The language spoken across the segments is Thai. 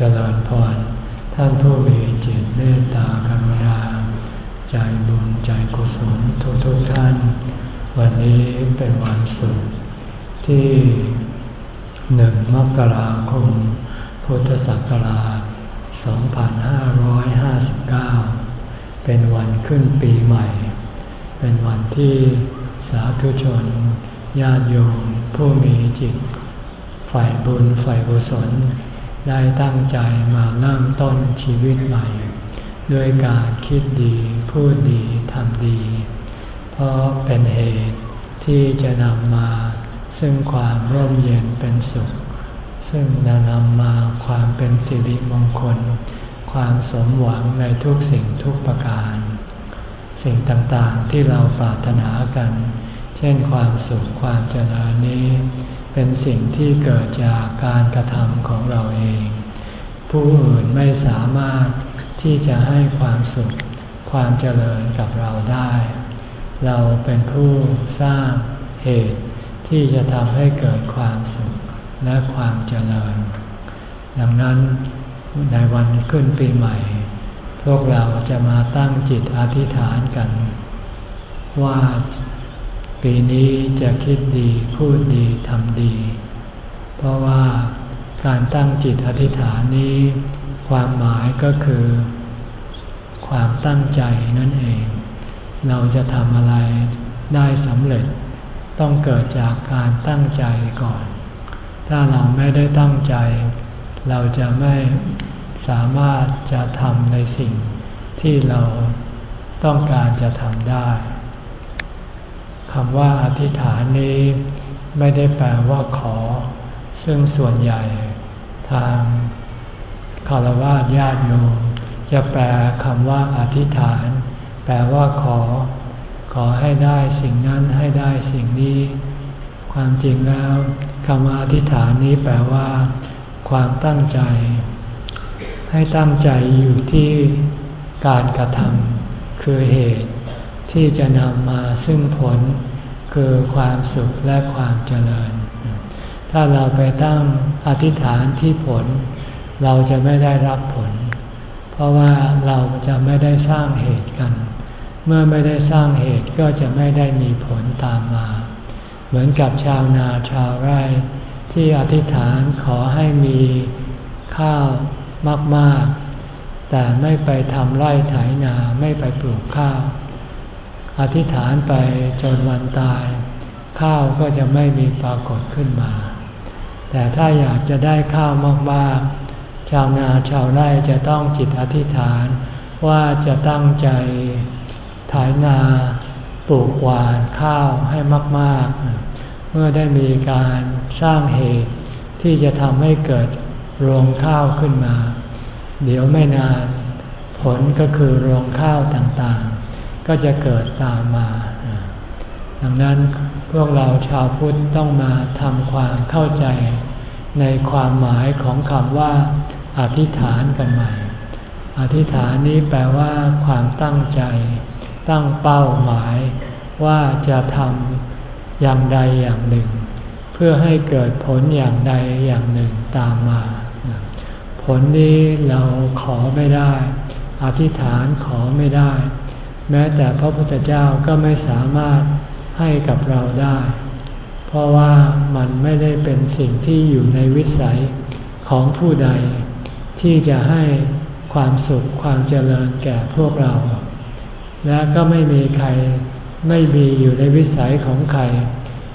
เจริญพร ท่านผู้มีจิตเมตตากรุณา ใจบุญใจกุศลทุกทุกท่าน วันนี้เป็นวันศุกร์ที่หนึ่งมกราคม พุทธศักราช 2559 เป็นวันขึ้นปีใหม่ เป็นวันที่สาธุชน ญาติโยมผู้มีจิตฝ่ายบุญฝ่ายกุศล ได้ตั้งใจมาเริ่มต้นชีวิตใหม่ ด้วยการคิดดีพูดดีทำดี เพราะเป็นเหตุที่จะนำมาซึ่งความร่มเย็นเป็นสุข ซึ่งจะนำมาความเป็นสิริมงคล ความสมหวังในทุกสิ่งทุกประการ สิ่งต่างๆที่เราปรารถนากัน เช่นความสุขความเจริญนี้ เป็นสิ่งที่เกิดจากการกระทำของเราเอง ผู้อื่นไม่สามารถที่จะให้ความสุข ความเจริญกับเราได้ เราเป็นผู้สร้างเหตุที่จะทำให้เกิดความสุขและความเจริญ ดังนั้นในวันขึ้นปีใหม่ พวกเราจะมาตั้งจิตอธิษฐานกัน ว่า ปีนี้จะคิดดีพูดดีทำดี เพราะว่าการตั้งจิตอธิษฐานนี้ ความหมายก็คือ ความตั้งใจนั่นเอง เราจะทำอะไรได้สำเร็จ ต้องเกิดจากการตั้งใจก่อน ถ้าเราไม่ได้ตั้งใจ เราจะไม่สามารถจะทำในสิ่งที่เราต้องการจะทำได้ คำว่าอธิษฐานนี้ไม่ได้แปลว่าขอ ซึ่งส่วนใหญ่ทางคารวะญาติโยมจะแปลคำว่าอธิษฐาน แปลว่าขอ ขอให้ได้สิ่งนั้นให้ได้สิ่งนี้ ความจริงแล้วคำว่าอธิษฐานนี้แปลว่า ความตั้งใจ ให้ตั้งใจอยู่ที่การกระทำคือเหตุ ที่จะนำมาซึ่งผลคือความสุขและความเจริญ ถ้าเราไปตั้งอธิษฐานที่ผล เราจะไม่ได้รับผล เพราะว่าเราจะไม่ได้สร้างเหตุกัน เมื่อไม่ได้สร้างเหตุก็จะไม่ได้มีผลตามมา เหมือนกับชาวนาชาวไร่ที่อธิษฐานขอให้มีข้าวมาก ๆ แต่ไม่ไปทำไร่ไถนาไม่ไปปลูกข้าว อธิษฐานไปจนวันตาย ข้าวก็จะไม่มีปรากฏขึ้นมา แต่ถ้าอยากจะได้ข้าวมากๆชาวนาชาวไร่จะต้องจิตอธิษฐาน ว่าจะตั้งใจไถนาปลูกหวานข้าวให้มากๆ เมื่อได้มีการสร้างเหตุที่จะทำให้เกิดรวงข้าวขึ้นมา เดี๋ยวไม่นาน ผลก็คือรวงข้าวต่าง ก็จะเกิดตามมา ดังนั้นพวกเราชาวพุทธต้องมาทำความเข้าใจในความหมายของคำว่า อธิษฐานกันใหม่ อธิษฐานนี้แปลว่าความตั้งใจ ตั้งเป้าหมายว่าจะทำอย่างใดอย่างหนึ่ง เพื่อให้เกิดผลอย่างใดอย่างหนึ่งตามมา ผลนี้เราขอไม่ได้ อธิษฐานขอไม่ได้ แม้แต่พระพุทธเจ้าก็ไม่สามารถให้กับเราได้ เพราะว่ามันไม่ได้เป็นสิ่งที่อยู่ในวิสัยของผู้ใด ที่จะให้ความสุขความเจริญแก่พวกเรา และก็ไม่มีใครไม่มีอยู่ในวิสัยของใคร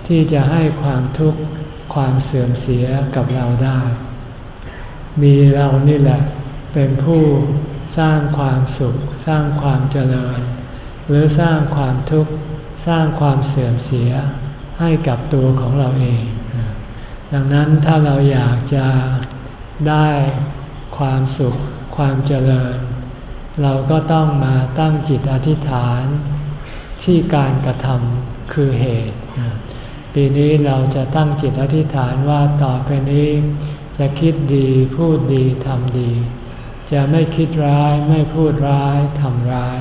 ที่จะให้ความทุกข์ความเสื่อมเสียกับเราได้ มีเรานี่แหละเป็นผู้สร้างความสุขสร้างความเจริญ หรือสร้างความทุกข์สร้างความเสื่อมเสียให้กับตัวของเราเอง ดังนั้นถ้าเราอยากจะได้ความสุขความเจริญ เราก็ต้องมาตั้งจิตอธิษฐานที่การกระทำคือเหตุ ปีนี้เราจะตั้งจิตอธิษฐานว่าต่อไปนี้จะคิดดีพูดดีทำดี จะไม่คิดร้ายไม่พูดร้ายทำร้าย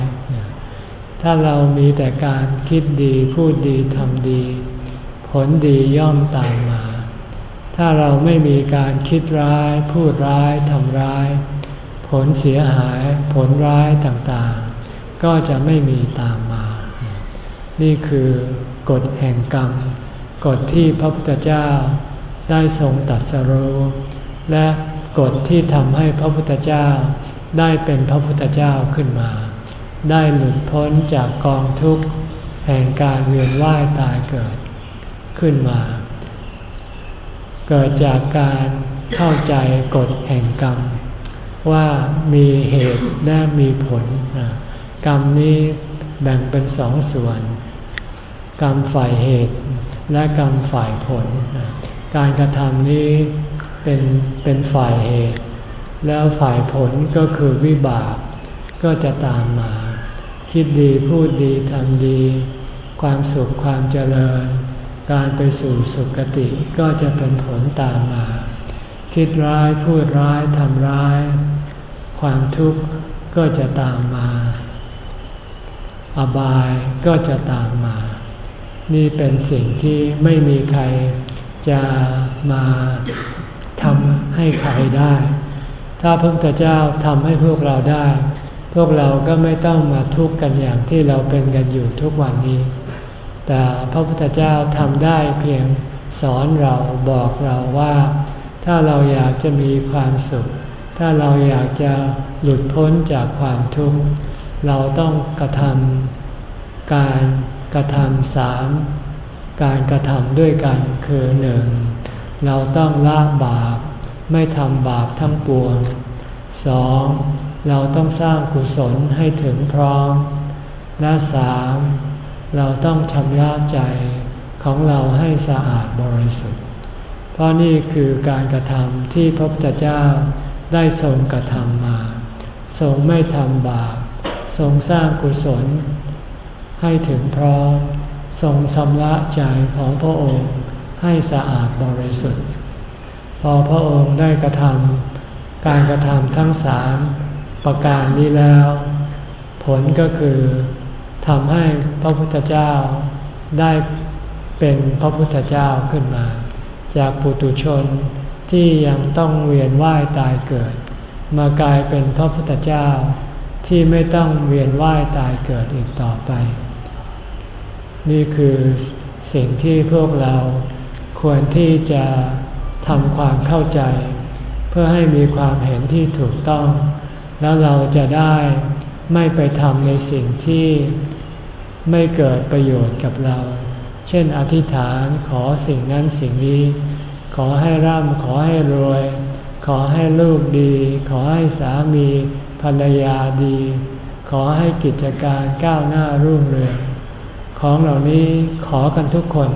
ถ้าเรามีแต่การคิดดีพูดดีทำดี ผลดีย่อมตามมา ถ้าเราไม่มีการคิดร้าย พูดร้ายทำร้าย ผลเสียหายผลร้ายต่างๆ ก็จะไม่มีตามมา นี่คือกฎแห่งกรรม กฎที่พระพุทธเจ้าได้ทรงตัดสรู้และกฎที่ทำให้พระพุทธเจ้าได้เป็นพระพุทธเจ้าขึ้นมา ได้หลุดพ้นจากกองทุกข์แห่งการเวียนว่ายตายเกิดขึ้นมา เกิดจากการเข้าใจกฎแห่งกรรม ว่ามีเหตุและมีผล กรรมนี้แบ่งเป็นสองส่วน กรรมฝ่ายเหตุและกรรมฝ่ายผล การกระทำนี้เป็นเป็นฝ่ายเหตุ แล้วฝ่ายผลก็คือวิบากก็จะตามมา คิดดีพูดดีทำดี ความสุขความเจริญ การไปสู่สุคติก็จะเป็นผลตามมา คิดร้ายพูดร้ายทำร้าย ความทุกข์ก็จะตามมา อบายก็จะตามมา นี่เป็นสิ่งที่ไม่มีใครจะมาทำให้ใครได้ ถ้าพระพุทธเจ้าทำให้พวกเราได้ พวกเราก็ไม่ต้องมาทุกข์กันอย่างที่เราเป็นกันอยู่ทุกวันนี้ แต่พระพุทธเจ้าทำได้เพียงสอนเราบอกเราว่า ถ้าเราอยากจะมีความสุข ถ้าเราอยากจะหลุดพ้นจากความทุกข์เราต้องกระทำการกระทำสามการกระทำด้วยกันคือหนึ่งเราต้องละบาปไม่ทำบาปทั้งปวงสอง เราต้องสร้างกุศลให้ถึงพร้อม และสามเราต้องชำระใจของเราให้สะอาดบริสุทธิ์ เพราะนี่คือการกระทำที่พระพุทธเจ้าได้ทรงกระทำมา ทรงไม่ทำบาป ทรงสร้างกุศล ให้ถึงพร้อม ทรงชำระใจของพระองค์ให้สะอาดบริสุทธิ์ พอพระองค์ได้กระทำการกระทำทั้งสาม ประการนี้แล้ว ผลก็คือทำให้พระพุทธเจ้าได้เป็นพระพุทธเจ้าขึ้นมา จากปุตุชนที่ยังต้องเวียนว่ายตายเกิด มากลายเป็นพระพุทธเจ้าที่ไม่ต้องเวียนว่ายตายเกิดอีกต่อไป นี่คือสิ่งที่พวกเราควรที่จะทำความเข้าใจ เพื่อให้มีความเห็นที่ถูกต้อง แล้วเราจะได้ไม่ไปทำในสิ่งที่ไม่เกิดประโยชน์กับเรา เช่นอธิษฐานขอสิ่งนั้นสิ่งนี้ ขอให้ร่ำขอให้รวย ขอให้ลูกดี ขอให้สามีภรรยาดี ขอให้กิจการก้าวหน้ารุ่งเรือง ของเหล่านี้ขอกันทุกคน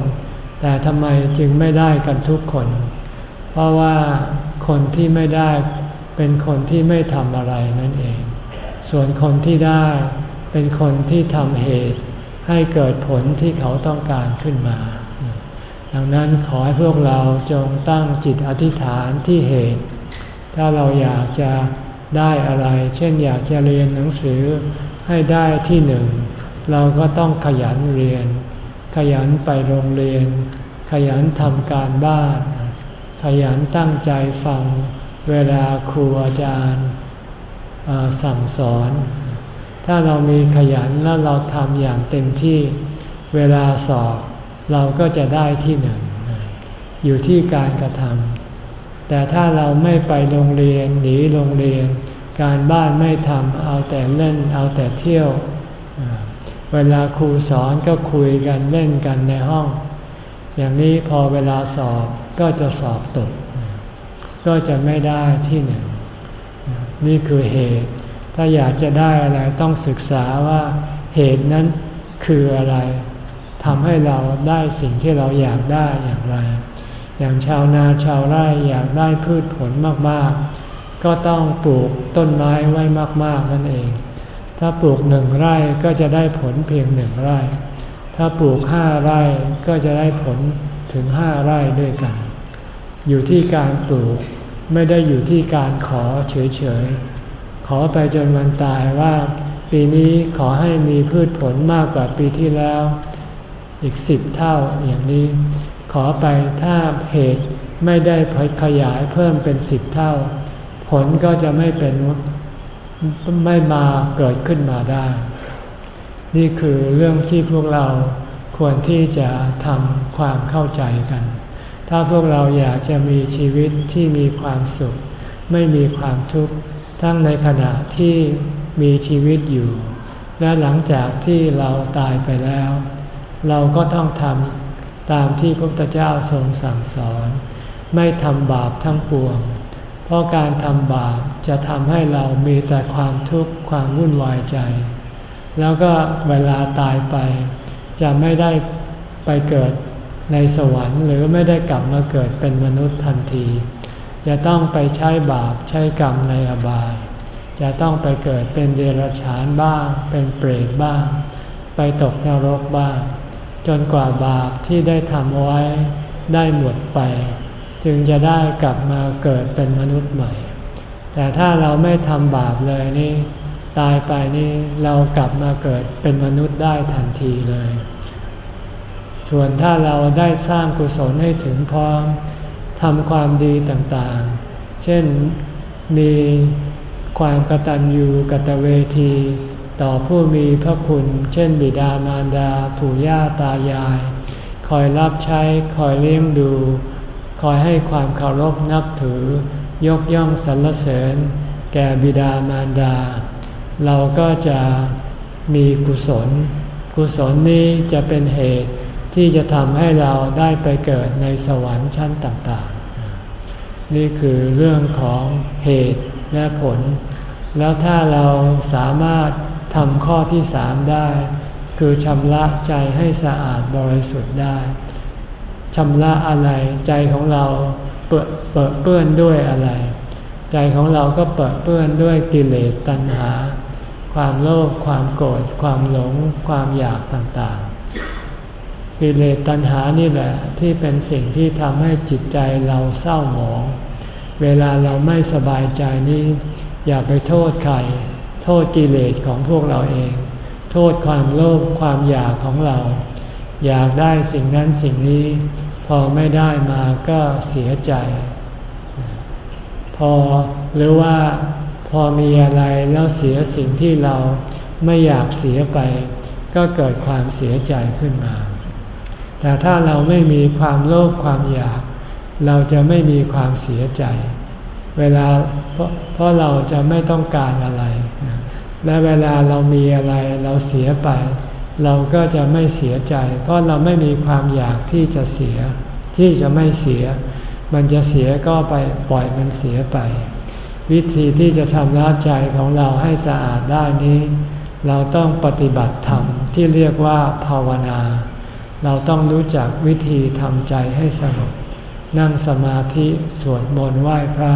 แต่ทำไมจึงไม่ได้กันทุกคน เพราะว่าคนที่ไม่ได้ เป็นคนที่ไม่ทำอะไรนั่นเอง ส่วนคนที่ได้เป็นคนที่ทำเหตุให้เกิดผลที่เขาต้องการขึ้นมา ดังนั้นขอให้พวกเราจงตั้งจิตอธิษฐานที่เหตุ ถ้าเราอยากจะได้อะไร เช่นอยากจะเรียนหนังสือให้ได้ที่หนึ่ง เราก็ต้องขยันเรียน ขยันไปโรงเรียน ขยันทำการบ้าน ขยันตั้งใจฟัง เวลาครูอาจารย์สั่งสอน ถ้าเรามีขยันแล้วเราทำอย่างเต็มที่ เวลาสอบเราก็จะได้ที่หนึ่ง อยู่ที่การกระทำแต่ถ้าเราไม่ไปโรงเรียนหนีโรงเรียน การบ้านไม่ทำเอาแต่เล่นเอาแต่เที่ยว เวลาครูสอนก็คุยกันเล่นกันในห้อง อย่างนี้พอเวลาสอบก็จะสอบตก ก็จะไม่ได้ที่หนึ่ง นี่คือเหตุ ถ้าอยากจะได้อะไรต้องศึกษาว่าเหตุนั้นคืออะไรทำให้เราได้สิ่งที่เราอยากได้อย่างไร อย่างชาวนาชาวไร่อยากได้พืชผลมากๆ ก็ต้องปลูกต้นไม้ไว้มากๆนั่นเอง ถ้าปลูกหนึ่งไร่ก็จะได้ผลเพียงหนึ่งไร่ ถ้าปลูกห้าไร่ก็จะได้ผลถึงห้าไร่ด้วยกัน อยู่ที่การปลูก ไม่ได้อยู่ที่การขอเฉยๆ ขอไปจนวันตายว่า ปีนี้ขอให้มีพืชผลมากกว่าปีที่แล้ว อีกสิบเท่าอย่างนี้ ขอไปถ้าเหตุไม่ได้ขยายเพิ่มเป็นสิบเท่า ผลก็จะไม่เป็นไม่มาเกิดขึ้นมาได้ นี่คือเรื่องที่พวกเราควรที่จะทำความเข้าใจกัน ถ้าพวกเราอยากจะมีชีวิตที่มีความสุข ไม่มีความทุกข์ทั้งในขณะที่มีชีวิตอยู่ และหลังจากที่เราตายไปแล้ว เราก็ต้องทำตามที่พระพุทธเจ้าทรงสั่งสอน ไม่ทำบาปทั้งปวง เพราะการทำบาปจะทำให้เรามีแต่ความทุกข์ความวุ่นวายใจ แล้วก็เวลาตายไป จะไม่ได้ไปเกิด ในสวรรค์ หรือไม่ได้กลับมาเกิดเป็นมนุษย์ทันที จะต้องไปใช้บาปใช้กรรมในอบาย จะต้องไปเกิดเป็นเดรัจฉานบ้าง เป็นเปรตบ้าง ไปตกนรกบ้าง จนกว่าบาปที่ได้ทำไว้ได้หมดไป จึงจะได้กลับมาเกิดเป็นมนุษย์ใหม่ แต่ถ้าเราไม่ทำบาปเลยนี่ตายไปนี่เรากลับมาเกิดเป็นมนุษย์ได้ทันทีเลย ส่วนถ้าเราได้สร้างกุศลให้ถึงพร้อมทำความดีต่างๆ เช่นมีความกตัญญูกตเวที ต่อผู้มีพระคุณ เช่น บิดามารดาปู่ย่าตายาย คอยรับใช้คอยเลี้ยงดู คอยให้ความเคารพนับถือ ยกย่องสรรเสริญ แก่บิดามารดา เราก็จะมีกุศล กุศลนี้จะเป็นเหตุ ที่จะทำให้เราได้ไปเกิดในสวรรค์ชั้นต่างๆ นี่คือเรื่องของเหตุและผล แล้วถ้าเราสามารถทำข้อที่สามได้ คือชำระใจให้สะอาดบริสุทธิ์ได้ชำระอะไรใจของเราเปิดเปื้อนด้วยอะไร ใจของเราก็เปิดเปื้อนด้วยกิเลสตัณหา ความโลภความโกรธความหลง ความอยากต่างๆ กิเลสตัณหานี่แหละที่เป็นสิ่งที่ทำให้จิตใจเราเศร้าหมอง เวลาเราไม่สบายใจนี้ อย่าไปโทษใคร โทษกิเลสของพวกเราเอง โทษความโลภความอยากของเรา อยากได้สิ่งนั้นสิ่งนี้ พอไม่ได้มาก็เสียใจ พอหรือว่าพอมีอะไรแล้วเสียสิ่งที่เราไม่อยากเสียไป ก็เกิดความเสียใจขึ้นมา แต่ถ้าเราไม่มีความโลภความอยาก เราจะไม่มีความเสียใจ เวลาเพราะเพราะเราจะไม่ต้องการอะไร และเวลาเรามีอะไรเราเสียไป เราก็จะไม่เสียใจ เพราะเราไม่มีความอยากที่จะเสีย ที่จะไม่เสีย มันจะเสียก็ไปปล่อยมันเสียไป วิธีที่จะทำระใจของเราให้สะอาดได้นี้ เราต้องปฏิบัติธรรมที่เรียกว่าภาวนา เราต้องรู้จักวิธีทำใจให้สงบ นั่งสมาธิสวดมนต์ไหว้พระ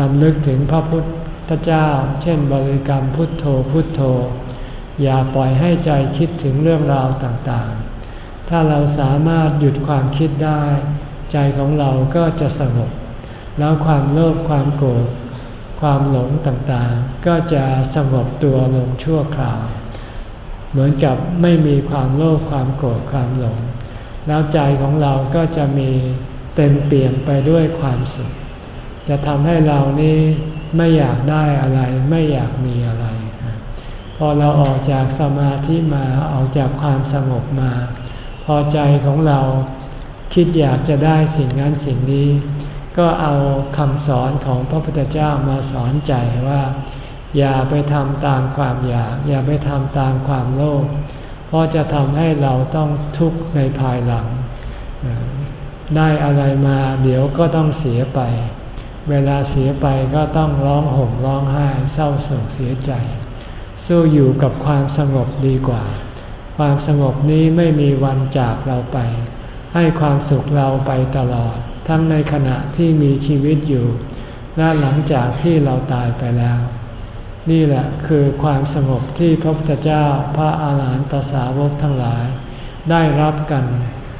ลำลึกถึงพระพุทธเจ้า เช่นบริกรรมพุทโธพุทโธ อย่าปล่อยให้ใจคิดถึงเรื่องราวต่างๆ ถ้าเราสามารถหยุดความคิดได้ ใจของเราก็จะสงบ แล้วความโลภความโกรธความหลงต่างๆ ก็จะสงบตัวลงชั่วคราว เหมือนกับไม่มีความโลภความโกรธความหลง แล้วใจของเราก็จะมีเต็มเปี่ยมไปด้วยความสุข จะทำให้เรานี้ไม่อยากได้อะไร ไม่อยากมีอะไร พอเราออกจากสมาธิมาออกจากความสงบมา พอใจของเราคิดอยากจะได้สิ่งนั้นสิ่งนี้ ก็เอาคำสอนของพระพุทธเจ้ามาสอนใจว่า อย่าไปทำตามความอยาก อย่าไปทำตามความโลภเพราะจะทำให้เราต้องทุกข์ในภายหลัง ได้อะไรมาเดี๋ยวก็ต้องเสียไป เวลาเสียไปก็ต้องร้องห่มร้องไห้เศร้าโศกเสียใจ สู้อยู่กับความสงบดีกว่า ความสงบนี้ไม่มีวันจากเราไป ให้ความสุขเราไปตลอด ทั้งในขณะที่มีชีวิตอยู่ และหลังจากที่เราตายไปแล้ว นี่แหละคือความสงบที่พระพุทธเจ้าพระอาหารหันตสาวกทั้งหลาย ได้รับกัน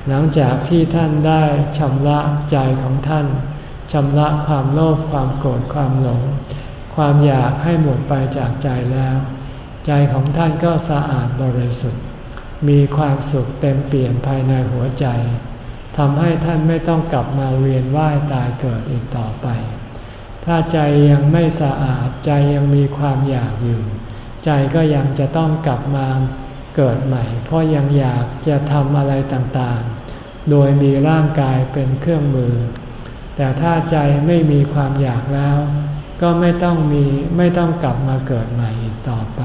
หลังจากที่ท่านได้ชำระใจของท่านชำระความโลภความโกรธความหลง ความอยากให้หมดไปจากใจแล้ว ใจของท่านก็สะอาดบริสุทธิ์ มีความสุขเต็มเปี่ยมภายในหัวใจททำให้ท่านไม่ต้องกลับมาเวียนว่ายตายเกิดอีกต่อไป ถ้าใจยังไม่สะอาดใจยังมีความอยากอยู่ ใจก็ยังจะต้องกลับมาเกิดใหม่ เพราะยังอยากจะทำอะไรต่างๆ โดยมีร่างกายเป็นเครื่องมือ แต่ถ้าใจไม่มีความอยากแล้ว ก็ไม่ต้องมีไม่ต้องกลับมาเกิดใหม่อีกต่อไป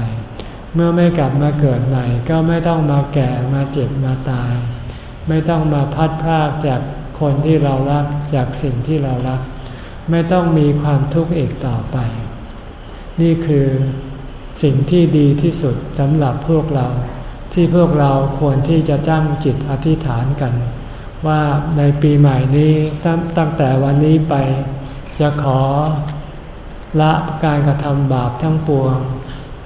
เมื่อไม่กลับมาเกิดใหม่ ก็ไม่ต้องมาแก่มาเจ็บมาตาย ไม่ต้องมาพัดพรากจากคนที่เรารักจากสิ่งที่เรารัก ไม่ต้องมีความทุกข์อีกต่อไป นี่คือสิ่งที่ดีที่สุดสำหรับพวกเรา ที่พวกเราควรที่จะจ้งจิตอธิษฐานกัน ว่าในปีใหม่นี้ตั้งตั้งแต่วันนี้ไป จะขอละการกระทำบาปทั้งปวง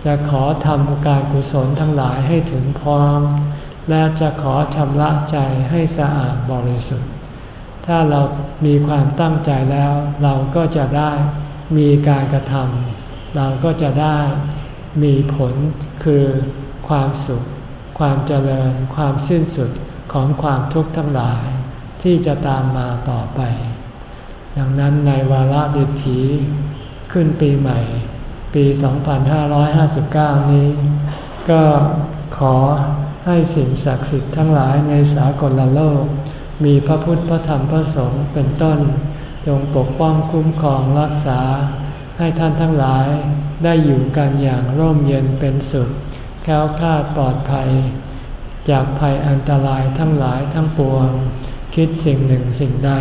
จะขอทำการกุศลทั้งหลายให้ถึงพร้อม และจะขอชำระใจให้สะอาดบริสุทธิ์ ถ้าเรามีความตั้งใจแล้ว เราก็จะได้มีการกระทำเราก็จะได้มีผลคือความสุข ความเจริญ ความสิ้นสุดของความทุกข์ทั้งหลาย ที่จะตามมาต่อไป ดังนั้นในวาระดิถีขึ้นปีใหม่ ปี 2559 นี้ ก็ขอให้สิ่งศักดิ์สิทธิ์ทั้งหลายในสากลโลก มีพระพุทธพระธรรมพระสงฆ์เป็นต้น จงปกป้องคุ้มครองรักษา ให้ท่านทั้งหลายได้อยู่กันอย่างร่มเย็นเป็นสุข แค้วคลาดปลอดภัย จากภัยอันตรายทั้งหลายทั้งปวง คิดสิ่งหนึ่งสิ่งใด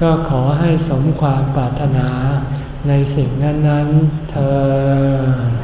ก็ขอให้สมความปรารถนาในสิ่งนั้น ๆ เธอ